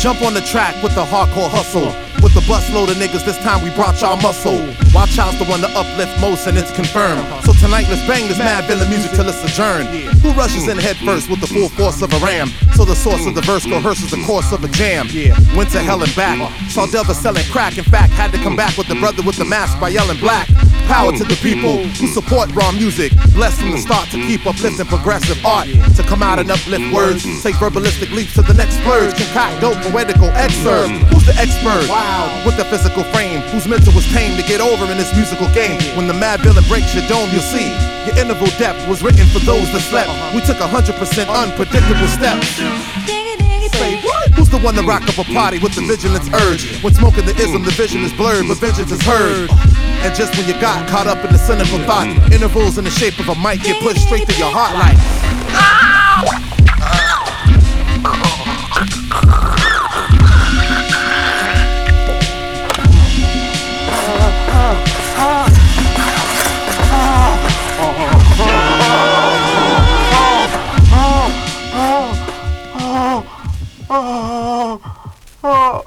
Jump on the track with the hardcore hustle. With the busload of niggas, this time we brought y'all muscle. Wild Child's the one to uplift most, and it's confirmed. So tonight, let's bang this Madvillain music till it's adjourned. Who rushes in head first with the full force of a ram? So the source of the verse coerces the course of a jam. Went to hell and back. Saw Delva selling crack. In fact, had to come back with the brother with the mask by yelling black. Power to the mm. people who mm. support raw music. Blessed from the mm. start to keep uplifting progressive art. To come out and uplift words. Take verbalistic leaps to the next splurge. Concoct dope poetical excerpts. Who's the expert? With the physical frame. Whose mental was tame to get over in this musical game. When the Madvillain breaks your dome, you'll see. Your interval depth was written for those that slept. Uh-huh. We took a 100% unpredictable steps. What? Who's the one to rock up a party with the vigilance urge? When smoking the ism, the vision is blurred, but vengeance is heard. And just when you got caught up in the cynical thought, intervals in the shape of a mic get pushed straight to your heart like. Oh.